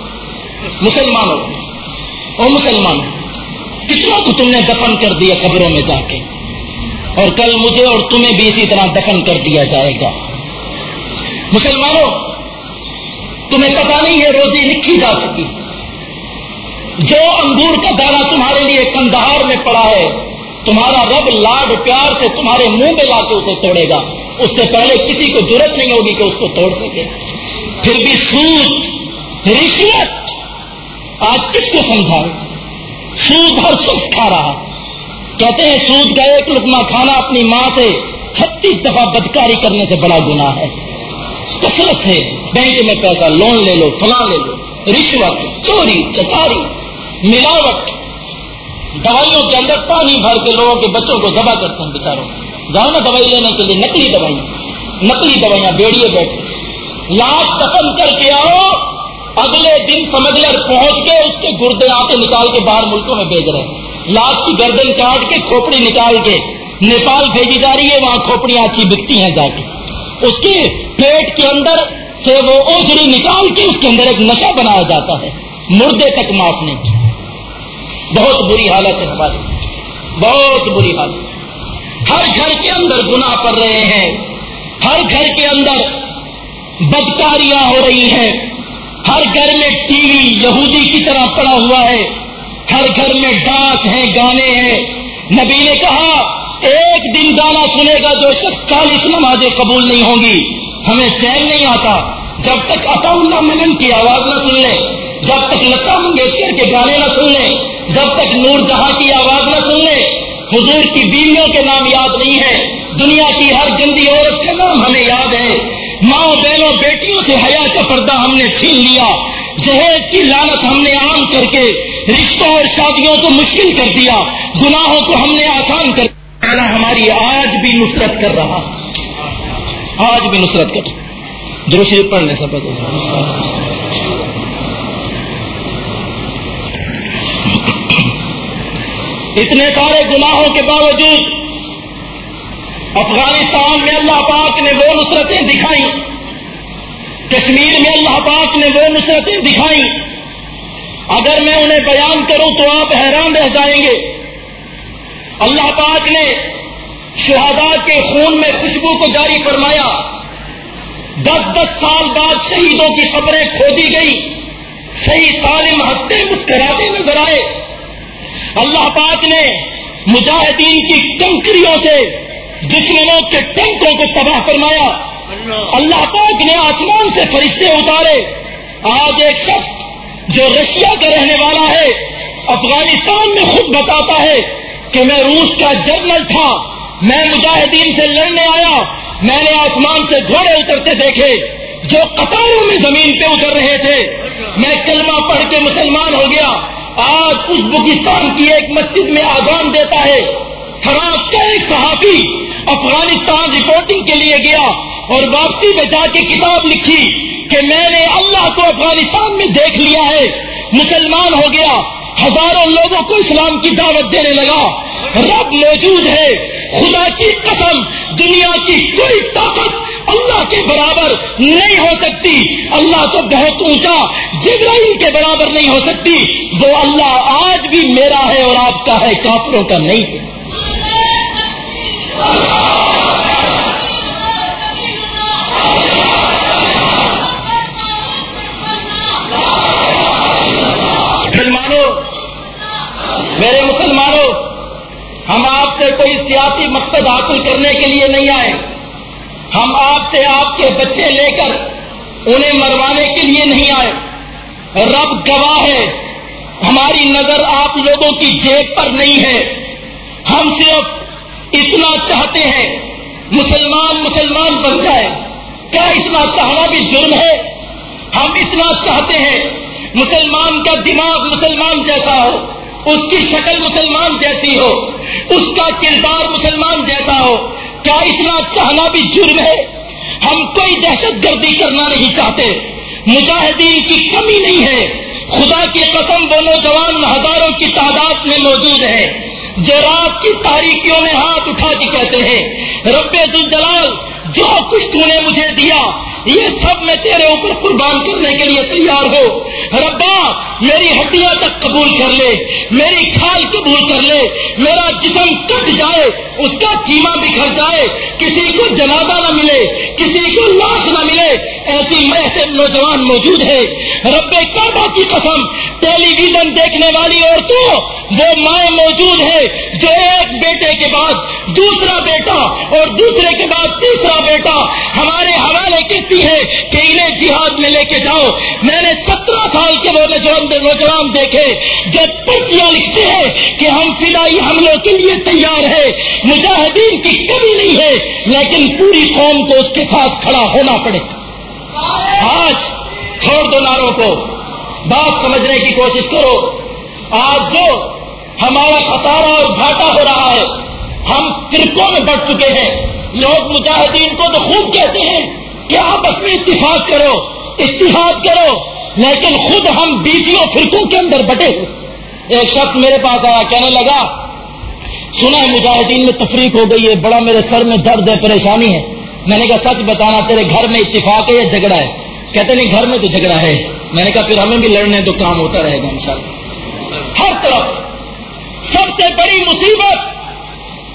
مسلمانوں، اور مسلمانوں، کتنا کو تم نے دفن کر دیا خبروں میں جا کے۔ اور کل مجھے اور تمہیں بھی اسی طرح دفن کر دیا جائے گا۔ مسلمانوں، تمہیں پتا نہیں ہے روزی لکھی جا چکی۔ جو انگور کا دانا تمہارے لیے کندہار میں پڑا ہے، تمہارا رب لاڈ پیار سے تمہارے منہ میں لا کے اسے توڑے گا۔ اس سے پہلے کسی کو ضرورت نہیں ہوگی کہ اس کو توڑ سکے۔ پھر بھی سوت رشوت، آج کس کو سمجھائے؟ سود ہر شخص کھا رہا؟ کہتے ہیں، سود کا ایک لکما کھانا اپنی ماں سے چھتیس دفعہ بدکاری کرنے سے بڑا گنا ہے۔ کثرت سے بینک میں پیسہ لون لے لو، فلاں لے لو، رشوت، چوری، چکاری، ملاوٹ، دوائیوں کے اندر پانی بھر کے لوگوں کے بچوں کو ذبح کرتے ہیں بےچاروں جاؤ نا دوائی لینے کے لیے نکلی دوائیاں نکلی دوائیاں، بیڑیے بیٹھے۔ لاش دفن کر کے آؤ، اگلے دن سمجھ پہنچ کے اس کے گردے آتے نکال کے باہر ملکوں میں بھیج رہے ہیں۔ لاش کی گردن کاٹ کے کھوپڑی نکال کے نیپال بھیجی جا رہی ہے، وہاں کھوپڑیاں اچھی بکتی ہیں جا کے۔ اس کے پیٹ کے اندر سے وہ اوجڑی نکال کے اس کے اندر ایک نشہ بنایا جاتا ہے۔ مردے تک معاف نہیں۔ کی بہت بری حالت ہے ہماری بہت بری حالت۔ ہر گھر کے اندر گنا پڑ رہے ہیں۔ ہر گھر کے اندر بدکاریاں ہو رہی ہیں۔ ہر گھر میں ٹی وی یہودی کی طرح پڑا ہوا ہے۔ ہر گھر میں ڈانس ہیں، گانے ہیں۔ نبی نے کہا، ایک دن گانا سنے گا جو شخص چالیس نمازیں قبول نہیں ہوں گی۔ ہمیں چین نہیں آتا۔ جب تک عطا اللہ ملن کی آواز نہ سن لیں جب تک لتا منگیشکر کے گانے نہ سن لیں جب تک نور جہاں کی آواز نہ سن لیں حضور کی بیویوں کے نام یاد نہیں ہے دنیا کی ہر گندی عورت کا نام ہمیں یاد ہے۔ ماں بہنوں بیٹیوں سے حیا کا پردہ ہم نے چھین لیا۔ جہیز کی لانت ہم نے عام کر کے رشتوں اور شادیوں کو مشکل کر دیا۔ گناہوں کو ہم نے آسان کر دیا ہماری آج بھی نصرت کر رہا۔ آج بھی نصرت کر درشی پڑھنے سے اتنے سارے گناہوں کے باوجود افغانستان میں اللہ پاک نے وہ نصرتیں دکھائی کشمیر میں اللہ پاک نے وہ نصرتیں دکھائی اگر میں انہیں بیان کروں تو آپ حیران رہ جائیں گے۔ اللہ پاک نے شہادا کے خون میں خوشبو کو جاری فرمایا۔ دس دس سال بعد شہیدوں کی خبریں کھودی گئی صحیح سالم ہنستے مسکراتے نظر آئے۔ اللہ پاک نے مجاہدین کی کنکریوں سے دشمنوں کے ٹینکوں کو تباہ فرمایا۔ اللہ پاک نے آسمان سے فرشتے اتارے۔ آج ایک شخص جو رشیا کا رہنے والا ہے، افغانستان میں خود بتاتا ہے کہ میں روس کا جنرل تھا۔ میں مجاہدین سے لڑنے آیا۔ میں نے آسمان سے گھوڑے اترتے دیکھے، جو قطاروں میں زمین پہ اتر رہے تھے۔ میں کلمہ پڑھ کے مسلمان ہو گیا۔ آج اس بکستان کی ایک مسجد میں آزان دیتا ہے۔ فرانس کا ایک صحافی افغانستان رپورٹنگ کے لیے گیا اور واپسی میں جا کے کتاب لکھی کہ میں نے اللہ کو افغانستان میں دیکھ لیا ہے۔ مسلمان ہو گیا۔ ہزاروں لوگوں کو اسلام کی دعوت دینے لگا۔ رب موجود ہے۔ خدا کی قسم، دنیا کی کوئی طاقت اللہ کے برابر نہیں ہو سکتی۔ اللہ تو بہت اونچا، جبرائیل کے برابر نہیں ہو سکتی۔ وہ اللہ آج بھی میرا ہے اور آپ کا ہے، کافروں کا نہیں۔ ہے مسلمانوں، میرے مسلمانوں، ہم آپ سے کوئی سیاسی مقصد حاصل کرنے کے لیے نہیں آئے۔ ہم آپ سے آپ کے بچے لے کر انہیں مروانے کے لیے نہیں آئے۔ رب گواہ ہے، ہماری نظر آپ لوگوں کی جیب پر نہیں ہے۔ ہم صرف اتنا چاہتے ہیں مسلمان مسلمان بن جائے۔ کیا اتنا چاہنا بھی جرم ہے؟ ہم اتنا چاہتے ہیں مسلمان کا دماغ مسلمان جیسا ہو، اس کی شکل مسلمان جیسی ہو، اس کا کردار مسلمان جیسا ہو۔ کیا اتنا چاہنا بھی جرم ہے؟ ہم کوئی دہشت گردی کرنا نہیں چاہتے۔ مجاہدین کی کمی نہیں ہے۔ خدا کی قسم وہ نوجوان ہزاروں کی تعداد میں موجود ہے جو رات کی تاریکیوں میں ہاتھ اٹھا کے کہتے ہیں رب جلال جو کچھ تو نے مجھے دیا، یہ سب میں تیرے اوپر قربان کرنے کے لیے تیار ہو۔ ربا، میری ہڈیاں تک قبول کر لے، میری کھال قبول کر لے، میرا جسم کٹ جائے، اس کا چیما بکھر جائے، کسی کو جنازہ نہ ملے، کسی کو لاش نہ ملے۔ ایسی ایسے نوجوان موجود ہے۔ رب کعبہ کی قسم، ٹیلی ویژن دیکھنے والی عورتوں، وہ مائیں موجود ہے جو ایک بیٹے کے بعد دوسرا بیٹا اور دوسرے کے بعد تیسرا بیٹا، ہمارے حوالے کہتی ہے کہ انہیں جہاد میں لے کے جاؤ۔ میں نے سترہ سال کے وہ نوجوان دیکھے، جب پرچیاں لکھتے ہیں کہ ہم فلائی حملوں کے لیے تیار ہے مجاہدین کی کمی نہیں ہے، لیکن پوری قوم کو اس کے ساتھ کھڑا ہونا پڑے۔ آج چھوڑ دو ناروں کو۔ بات سمجھنے کی کوشش کرو۔ آج جو ہمارا خسارا اور گھاٹا ہو رہا ہے، ہم فرقوں میں بڑھ چکے ہیں۔ لوگ مجاہدین کو تو خوب کہتے ہیں کہ آپس میں اتفاق کرو، اتحاد کرو، لیکن خود ہم بیسوں فرقوں کے اندر بٹے ایک شخص میرے پاس آیا، کہنے لگا، سنا ہے مجاہدین میں تفریق ہو گئی ہے، بڑا میرے سر میں درد ہے، پریشانی ہے۔ میں نے کہا، سچ بتانا، تیرے گھر میں اتفاق ہے یا جھگڑا ہے؟ کہتے نہیں، گھر میں تو جھگڑا ہے۔ میں نے کہا، پھر ہمیں بھی لڑنے تو کام ہوتا رہے گا انشاءاللہ۔ ہر طرف سب سے بڑی مصیبت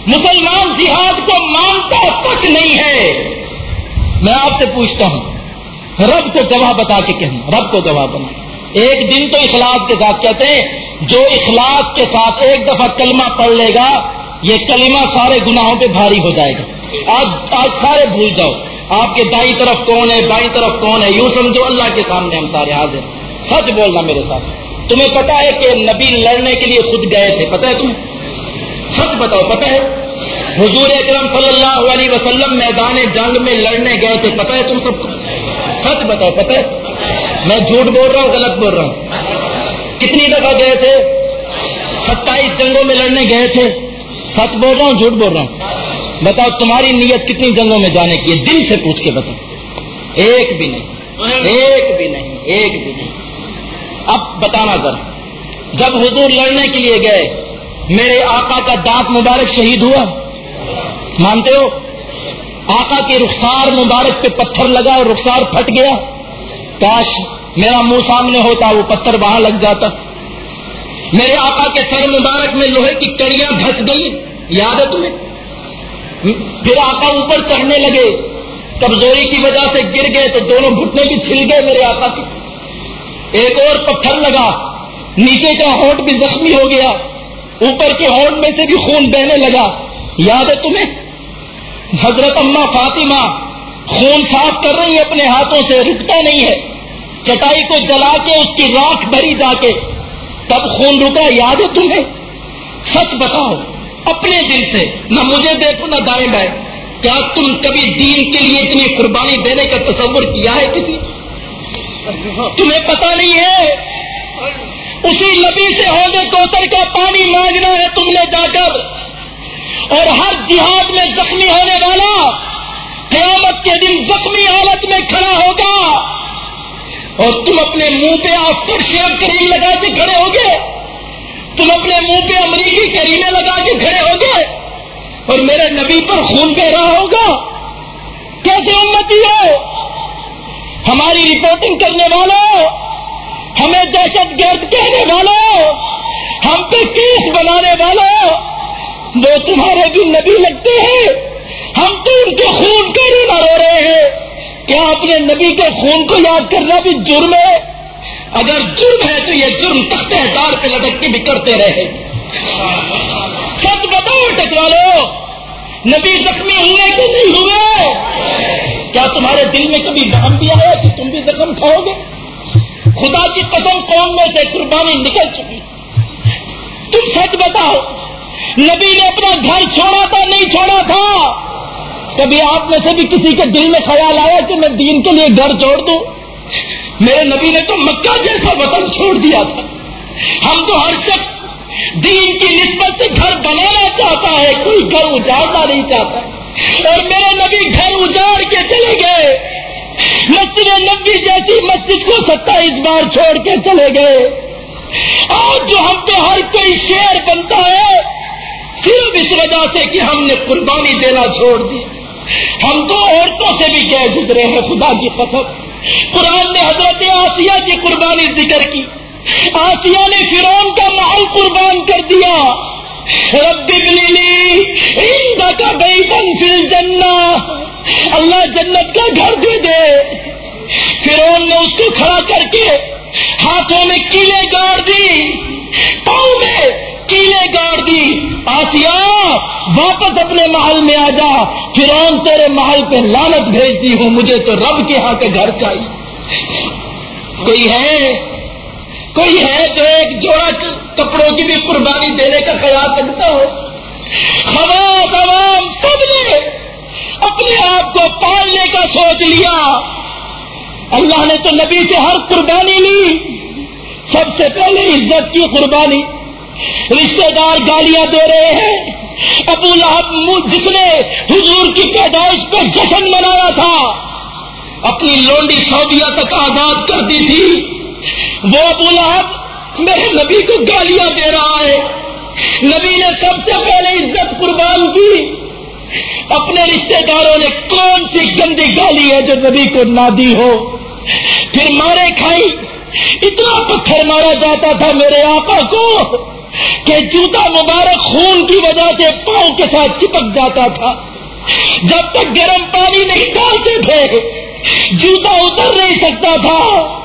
مسلمان جہاد کو مانتا تک نہیں ہے۔ میں آپ سے پوچھتا ہوں، رب کو گواہ بتا کے کہوں، رب کو گواہ بنا ایک دن تو اخلاق کے ساتھ کہتے ہیں، جو اخلاق کے ساتھ ایک دفعہ کلمہ پڑھ لے گا، یہ کلمہ سارے گناہوں پہ بھاری ہو جائے گا۔ آج آج سارے بھول جاؤ۔ آپ کے دائیں طرف کون ہے، بائیں طرف کون ہے، یوں سمجھو اللہ کے سامنے ہم سارے حاضر سچ بولنا میرے ساتھ۔ تمہیں پتا ہے کہ نبی لڑنے کے لیے خود گئے تھے پتا ہے تمہیں؟ سچ بتاؤ، پتہ ہے؟ حضور اکرم صلی اللہ علیہ وسلم میدان جنگ میں لڑنے گئے تھے، پتہ ہے تم سب؟ سچ بتاؤ، پتہ ہے؟ میں جھوٹ بول رہا ہوں، غلط بول رہا ہوں؟ کتنی دفعہ گئے تھے؟ ستائیس جنگوں میں لڑنے گئے تھے۔ سچ بول رہا ہوں، جھوٹ بول رہا ہوں؟ بتاؤ، تمہاری نیت کتنی جنگوں میں جانے کی ہے؟ دل سے پوچھ کے بتاؤ۔ ایک بھی نہیں، ایک بھی نہیں، ایک بھی نہیں۔ اب بتانا ذرا۔ جب حضور لڑنے کے لیے گئے میرے آقا کا دانت مبارک شہید ہوا۔ مانتے ہو؟ آقا کے رخسار مبارک پہ پتھر لگا اور رخسار پھٹ گیا۔ کاش میرا منہ سامنے ہوتا، وہ پتھر وہاں لگ جاتا۔ میرے آقا کے سر مبارک میں لوہے کی کڑیاں دھس گئی یاد ہے تمہیں؟ پھر آقا اوپر چڑھنے لگے۔ کمزوری کی وجہ سے گر گئے تو دونوں گھٹنے بھی چھل گئے میرے آقا کے۔ ایک اور پتھر لگا۔ نیچے کا ہوٹ بھی زخمی ہو گیا۔ اوپر کے ہونٹ میں سے بھی خون بہنے لگا۔ یاد ہے تمہیں؟ حضرت اما فاطمہ خون صاف کر رہی ہے اپنے ہاتھوں سے، رکتا نہیں ہے۔ چٹائی کو جلا کے اس کی راکھ بھری جا کے۔ تب خون رکا، یاد ہے تمہیں؟ سچ بتاؤ، اپنے دل سے، نہ مجھے دیکھو، نہ دائیں بائیں۔ کیا تم کبھی دین کے لیے اتنی قربانی دینے کا تصور کیا ہے کسی؟ تمہیں پتا نہیں ہے اسی نبی سے ہونے کوتر کا پانی مانگنا ہے تم نے جا کر۔ اور ہر جہاد میں زخمی ہونے والا قیامت کے دن زخمی حالت میں کھڑا ہوگا۔ اور تم اپنے منہ پہ آفٹر شیو کریم لگا کے کھڑے ہو گئے تم اپنے منہ پہ امریکی کریمیں لگا کے کھڑے ہو گئے اور میرے نبی پر خون بہ رہا ہوگا۔ کیسے امتی ہو؟ ہماری رپورٹنگ کرنے والوں ہمیں دہشت گرد کہنے والوں ہم پہ کیس بنانے والوں وہ تمہارے بھی نبی لگتے ہیں۔ ہم تو ان کے خون کے لیے نہ رو رہے ہیں۔ کیا اپنے نبی کے خون کو یاد کرنا بھی جرم ہے؟ اگر جرم ہے تو یہ جرم تخت دار پہ لٹک کے بھی کرتے رہے۔ سچ بتاؤ ٹکرالو نبی زخمی ہوئے کہ نہیں ہوئے؟ کیا تمہارے دل میں کبھی دہم بھی آیا کہ تم بھی زخم کھاؤ گے؟ خدا کی قسم قوم میں سے قربانی نکل چکی۔ تم سچ بتاؤ، نبی نے اپنا گھر چھوڑا تھا، نہیں چھوڑا تھا؟ کبھی آپ میں سے بھی کسی کے دل میں خیال آیا کہ میں دین کے لیے گھر چھوڑ دوں؟ میرے نبی نے تو مکہ جیسا وطن چھوڑ دیا تھا۔ ہم تو ہر شخص دین کی نسبت سے گھر بنانا چاہتا ہے، کوئی گھر اجاڑنا نہیں چاہتا۔ اور میرے نبی گھر اجاڑ کے چلے گئے۔ مسجد نبی جیسی مسجد کو ستائیس بار چھوڑ کے چلے گئے۔ آج جو ہم پہ ہر کوئی شیر بنتا ہے، صرف اس وجہ سے کہ ہم نے قربانی دینا چھوڑ دی۔ ہم تو عورتوں سے بھی کہہ گزرے ہیں، خدا کی قسم۔ قرآن نے حضرت آسیہ کی قربانی ذکر کی۔ آسیہ نے فرون کا محل قربان کر دیا۔ رب کا بئی فل جنا اللہ جنت کا گھر دے دے۔ فرون نے اس کو کھڑا کر کے ہاتھوں میں کیلے گاڑ دی، پاؤں میں کیلے گاڑ دی۔ آسیا واپس اپنے محل میں آ جا۔ پھر تیرے محل پہ لالت بھیج دی ہوں، مجھے تو رب کے ہاں کے گھر چاہیے۔ کوئی ہے؟ کوئی ہے جو ایک جوڑا کپڑوں کی بھی قربانی دینے کا خیال کرتا ہو؟ خواب عوام سب نے اپنے آپ کو پالنے کا سوچ لیا۔ اللہ نے تو نبی سے ہر قربانی لی۔ سب سے پہلے عزت کی قربانی۔ رشتے دار گالیاں دے رہے ہیں۔ ابو لہب جس نے حضور کی پیدائش پہ جشن منایا تھا۔ اپنی لونڈی سعودیہ تک آزاد کر دی تھی۔ وہ ابو لہب میرے نبی کو گالیاں دے رہا ہے۔ نبی نے سب سے پہلے عزت قربان کی۔ اپنے رشتے داروں نے کون سی گندی گالی ہے جو نبی کو نہ دی ہو؟ پھر مارے کھائی، اتنا پتھر مارا جاتا تھا میرے آقا کو کہ جوتا مبارک خون کی وجہ سے پاؤں کے ساتھ چپک جاتا تھا۔ جب تک گرم پانی نہیں ڈالتے تھے، جوتا اتر نہیں سکتا تھا۔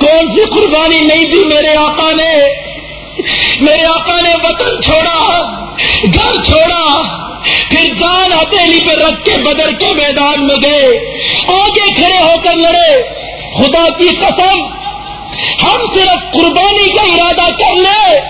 کون سی قربانی نہیں دی میرے آقا نے؟ میرے آقا نے وطن چھوڑا، گھر چھوڑا، پھر جان ہتھیلی پہ رکھ کے بدر کے میدان میں گئے۔ آگے کھڑے ہو کر لڑے۔ خدا کی قسم، ہم صرف قربانی کا ارادہ کر لیں،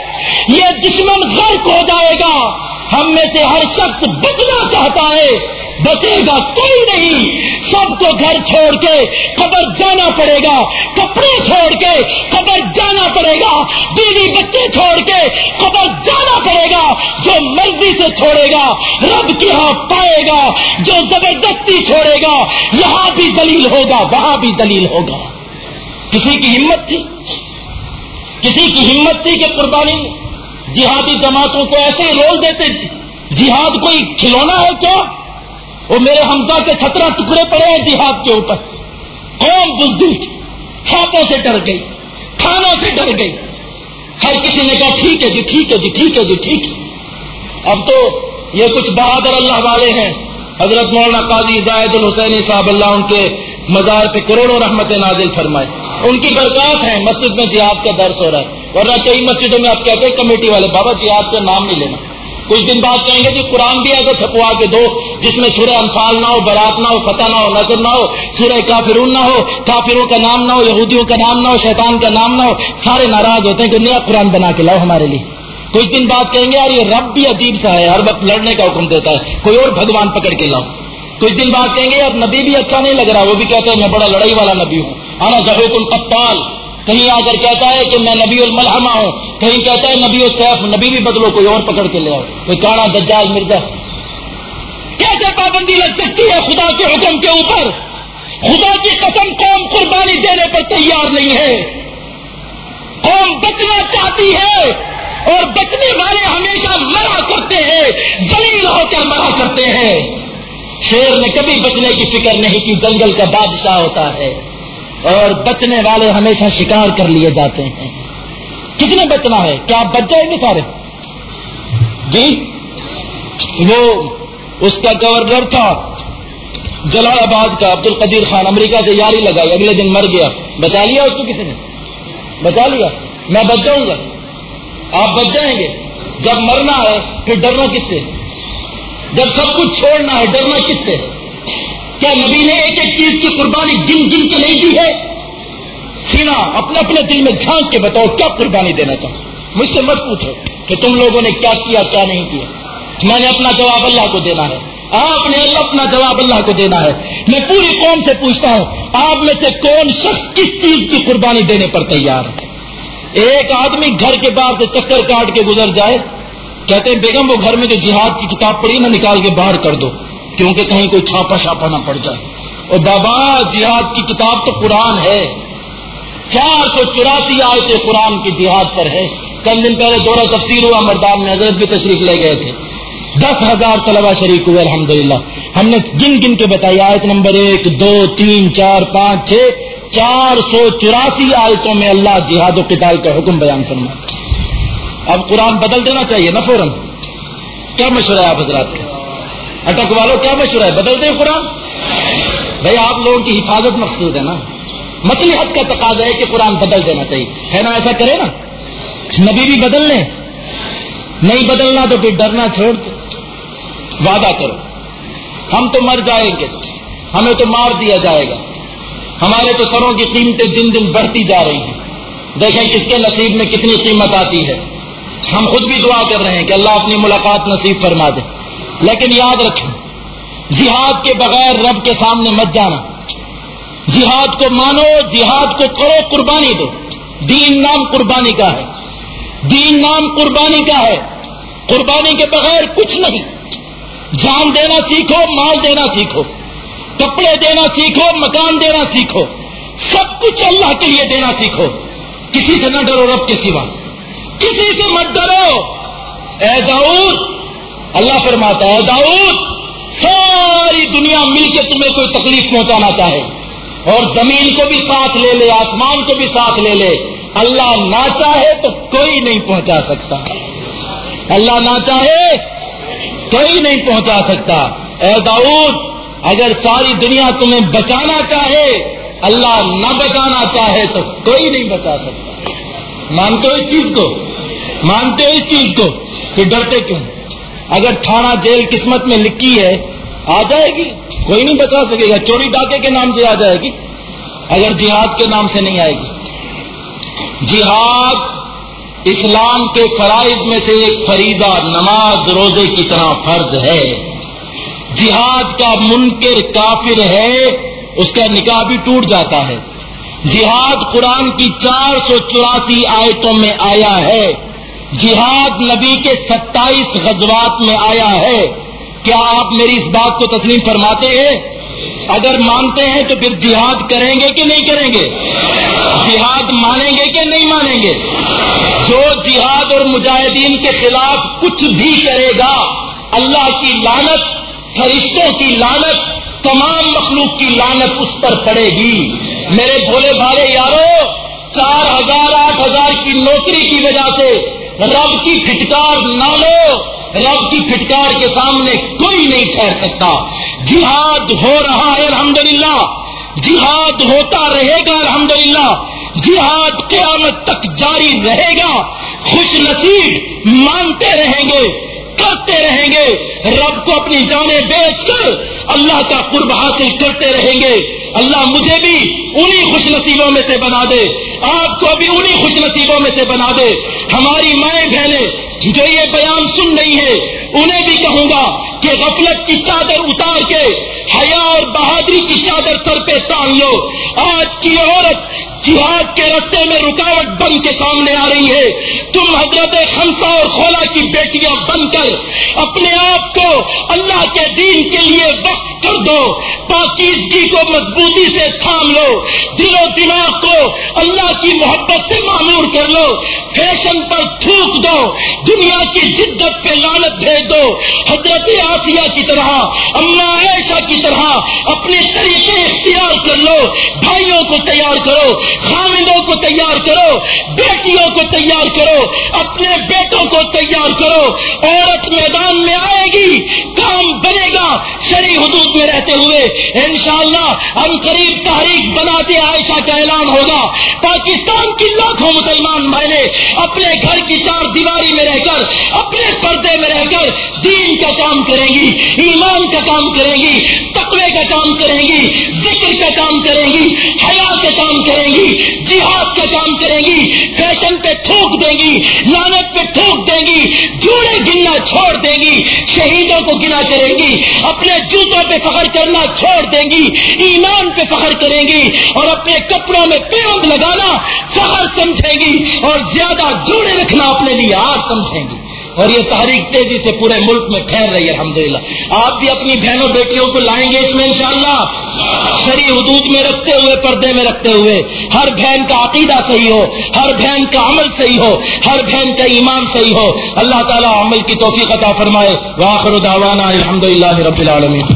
یہ دشمن غرق ہو جائے گا۔ ہم میں سے ہر شخص بچنا چاہتا ہے۔ بچے گا، کوئی نہیں۔ سب کو گھر چھوڑ کے قبر جانا پڑے گا، کپڑے چھوڑ کے قبر جانا پڑے گا، بیوی بچے چھوڑ کے قبر جانا پڑے گا، جو مرضی سے چھوڑے گا، رب کے ہاں پائے گا، جو زبردستی چھوڑے گا، یہاں بھی دلیل ہوگا، وہاں بھی دلیل ہوگا۔ کسی کی ہمت تھی؟ کسی کی ہمت تھی کہ قربانی جہادی جماعتوں کو ایسے رول دیتے؟ جہاد کوئی کھلونا ہے کیا؟ وہ میرے حمزہ کے چھترا ٹکڑے پڑے ہیں جہاد کے اوپر۔ قوم بزدل چھاپوں سے ڈر گئی۔ تھانوں سے ڈر گئی۔ ہر کسی نے کہا، ٹھیک ہے جی ٹھیک ہے جی ٹھیک ہے جی ٹھیک۔ ہے اب تو یہ کچھ بہادر اللہ والے ہیں۔ حضرت مولانا قاضی زاہد الحسینی صاحب اللہ ان کے مزار پہ کروڑوں رحمت نازل فرمائے۔ ان کی برکات ہیں۔ مسجد میں جہاد کا درس ہو رہا ہے۔ ورنہ کئی مسجدوں میں آپ کہتے ہیں کمیٹی والے، بابا جہاد سے نام نہیں لینا۔ کچھ دن بعد کہیں گے کہ قرآن بھی اگر چھپوا کے دو، جس میں سورہ انفال نہ ہو، برات نہ ہو، فتح نہ ہو نظر نہ ہو، سورہ کافرون نہ ہو، کافروں کا نام نہ ہو، یہودیوں کا نام نہ ہو، شیطان کا نام نہ ہو، سارے ناراض ہوتے ہیں کہ نیا قرآن بنا کے لاؤ ہمارے لیے۔ کچھ دن بعد کہیں گے، یار یہ رب بھی عجیب سا ہے، ہر وقت لڑنے کا حکم دیتا ہے، کوئی اور بھگوان پکڑ کے لاؤ۔ کچھ دن بعد کہیں گے، یار نبی بھی اچھا نہیں لگ رہا، وہ بھی کہتے ہیں میں بڑا لڑائی والا نبی ہوں آنا ظہیب القتال۔ کہیں آ کر کہتا ہے کہ میں نبی الملحمہ ہوں، کہیں کہتا ہے نبی السیف، نبی بھی بدلو، کوئی اور پکڑ کے لے آؤ۔ کوئی کاڑا دجال مرزا۔ کیسے پابندی لگ سکتی ہے خدا کے حکم کے اوپر؟ خدا کی قسم، قوم قربانی دینے پر تیار نہیں ہے۔ قوم بچنا چاہتی ہے اور بچنے والے ہمیشہ مرا کرتے ہیں دلیل ہو کر مرا کرتے ہیں۔ شیر نے کبھی بچنے کی فکر نہیں کی، جنگل کا بادشاہ ہوتا ہے۔ اور بچنے والے ہمیشہ شکار کر لیے جاتے ہیں۔ کتنے بچنا ہے؟ کیا آپ بچ جائیں گے سارے؟ جی؟ وہ اس کا گورنر تھا۔ جلال آباد کا عبد القدیر خان امریکہ سے یاری لگائی، اگلے دن مر گیا۔ بچا لیا اس کو کسی نے؟ بچا لیا۔ میں بچ جاؤں گا۔ آپ بچ جائیں گے۔ جب مرنا ہے، پھر ڈرنا کس سے؟ جب سب کچھ چھوڑنا ہے، ڈرنا کس سے؟ کیا نبی نے ایک ایک چیز کی قربانی گن گن کے نہیں دی ہے؟ سینا، اپنے اپنے دل میں جھانک کے بتاؤ، کیا قربانی دینا چاہوں مجھ سے مت پوچھو کہ تم لوگوں نے کیا کیا کیا نہیں کیا۔ میں نے اپنا جواب اللہ کو دینا ہے۔ آپ نے اپنا جواب اللہ کو دینا ہے۔ میں پوری قوم سے پوچھتا ہوں، آپ میں سے کون شخص کس چیز کی قربانی دینے پر تیار ہے؟ ایک آدمی گھر کے باہر سے چکر کاٹ کے گزر جائے، کہتے ہیں، بیگم، وہ گھر میں جو جہاد کی کتاب پڑھی نہ نکال کے باہر کر دو۔ کیونکہ کہیں کوئی چھاپا چھاپا نہ پڑ جائے۔ اور بابا جہاد کی کتاب تو قرآن ہے۔ چار سو چوراسی آئے قرآن کی جہاد پر ہے چند دن پہلے دورہ تفسیر ہوا، مردان میں حضرت بھی تشریف لے گئے تھے۔ دس ہزار طلبا شریک ہوئے، الحمدللہ۔ ہم نے گن گن کے بتائی، آیت نمبر ایک، دو، تین، چار، پانچ، چھ، چار سو چوراسی آیتوں میں اللہ جہاد و قتال کا حکم بیان کرنا اب قرآن بدل دینا چاہیے نا فوراً۔ کیا مشورہ ہے آپ حضرات کا اٹک والوں کیا مشورہ ہے؟ بدل دیں قرآن؟ بھائی آپ لوگوں کی حفاظت مقصود ہے نا۔ مسلحت کا تقاضا ہے کہ قرآن بدل دینا چاہیے۔ ہے نا ایسا کرے نا؟ نبی بھی بدل لیں۔ نہیں بدلنا تو پھر ڈرنا چھوڑ دو وعدہ کرو۔ ہم تو مر جائیں گے۔ ہمیں تو مار دیا جائے گا۔ ہمارے تو سروں کی قیمتیں دن دن بڑھتی جا رہی ہیں۔ دیکھیں کس کے نصیب میں کتنی قیمت آتی ہے۔ ہم خود بھی دعا کر رہے ہیں کہ اللہ اپنی ملاقات نصیب فرما دے۔ لیکن یاد رکھیں، جہاد کے بغیر رب کے سامنے مت جانا۔ جہاد کو مانو، جہاد کو کرو، قربانی دو۔ دین نام قربانی کا ہے۔ دین نام قربانی کا ہے۔ قربانی کے بغیر کچھ نہیں۔ جان دینا سیکھو، مال دینا سیکھو۔ کپڑے دینا سیکھو، مکان دینا سیکھو۔ سب کچھ اللہ کے لیے دینا سیکھو۔ کسی سے نہ ڈرو رب کے سوا۔ کسی سے مت ڈرو۔ اے داؤد اللہ فرماتا ہے، داؤد، ساری دنیا مل کے تمہیں کوئی تکلیف پہنچانا چاہے اور زمین کو بھی ساتھ لے لے، آسمان کو بھی ساتھ لے لے، اللہ نہ چاہے تو کوئی نہیں پہنچا سکتا۔ اللہ نہ چاہے کوئی نہیں پہنچا سکتا۔ اے داؤد، اگر ساری دنیا تمہیں بچانا چاہے، اللہ نہ بچانا چاہے تو کوئی نہیں بچا سکتا۔ مانتے ہو اس چیز کو؟ مانتے ہو اس چیز کو کہ ڈرتے کیوں؟ اگر تھانہ جیل قسمت میں لکھی ہے، آ جائے گی۔ کوئی نہیں بچا سکے گا۔ چوری ڈاکے کے نام سے آ جائے گی۔ اگر جہاد کے نام سے نہیں آئے گی۔ جہاد اسلام کے فرائض میں سے ایک فریضہ نماز روزے کی طرح فرض ہے۔ جہاد کا منکر کافر ہے، اس کا نکاح بھی ٹوٹ جاتا ہے۔ جہاد قرآن کی چار سو چوراسی آیتوں میں آیا ہے۔ جہاد نبی کے ستائیس غزوات میں آیا ہے۔ کیا آپ میری اس بات کو تسلیم فرماتے ہیں؟ اگر مانتے ہیں تو پھر جہاد کریں گے کہ نہیں کریں گے؟ جہاد مانیں گے کہ نہیں مانیں گے؟ جو جہاد اور مجاہدین کے خلاف کچھ بھی کرے گا، اللہ کی لانت فرشتوں کی لانت تمام مخلوق کی لانت اس پر پڑے گی۔ میرے بھولے بھارے یارو، چار ہزار، آٹھ ہزار کی نوکری کی وجہ سے رب کی پھٹکار نہ لو، رب کی پھٹکار کے سامنے کوئی نہیں ٹھہر سکتا۔ جہاد ہو رہا ہے، الحمدللہ۔ جہاد ہوتا رہے گا، الحمدللہ۔ جہاد قیامت تک جاری رہے گا۔ خوش نصیب مانتے رہیں گے۔ کرتے رہیں گے۔ رب کو اپنی جانیں بیچ کر اللہ کا قرب حاصل کرتے رہیں گے۔ اللہ مجھے بھی انہی خوش نصیبوں میں سے بنا دے۔ آپ کو بھی انہی خوش نصیبوں میں سے بنا دے۔ ہماری مائیں بہنیں جو یہ بیان سن رہی ہے انہیں بھی کہوں گا کہ غفلت کی چادر اتار کے، حیا اور بہادری کی چادر سر پہ تان لو۔ آج کی عورت جہاد کے رستے میں رکاوٹ بن کے سامنے آ رہی ہے۔ تم حضرت خمسا اور خولا کی بیٹیاں بن کر اپنے آپ کو اللہ کے دین کے لیے وقت کر دو۔ پاکیزگی کو مضبوطی سے تھام لو۔ دل و دماغ کو اللہ کی محبت سے معمور کر لو، فیشن پر تھوک دو، دنیا کی جدت پہ لانت بھیج دو۔ حضرت آسیہ کی طرح، اما عائشہ کی طرح اپنے طریقے اختیار کر لو، بھائیوں کو تیار کرو خامدوں کو تیار کرو، بیٹیوں کو تیار کرو، اپنے بیٹوں کو تیار کرو۔ عورت میدان میں آئے گی، کام بنے گا۔ شری حدود میں رہتے ہوئے انشاءاللہ ہم قریب تاریخ بناتے عائشہ کا اعلان ہوگا، پاکستان کی لاکھوں مسلمان بہنیں اپنے گھر کی چار دیواری میں رہ کر، اپنے پردے میں رہ کر دین کا کام کریں گی، ایمان کا کام کریں گی، تقوی کا کام کریں گی، ذکر کا کام کریں گی، حیا کا کام کریں گی، جہاد کا کام کریں گی، فیشن پہ تھوک دیں گی لانت پہ تھوک دیں گی جوڑے گننا چھوڑ دیں گی، شہیدوں کو گنا کریں گی، اپنے جوتوں پہ فخر کرنا چھوڑ دیں گی، ایمان پہ فخر کریں گی اور اپنے کپڑوں میں پیوند لگانا فخر سمجھیں گی اور زیادہ جوڑے رکھنا اپنے لیے آج سمجھیں گی۔ اور یہ تحریک تیزی سے پورے ملک میں پھیل رہی ہے، الحمدللہ۔ آپ بھی اپنی بہنوں بیٹیوں کو لائیں گے اس میں انشاءاللہ۔ شری حدود میں رکھتے ہوئے، پردے میں رکھتے ہوئے۔ ہر بہن کا عقیدہ صحیح ہو، ہر بہن کا عمل صحیح ہو، ہر بہن کا ایمان صحیح ہو۔ اللہ تعالیٰ عمل کی توفیق عطا فرمائے۔ واخر دعوانا الحمد للہ رب العالمین۔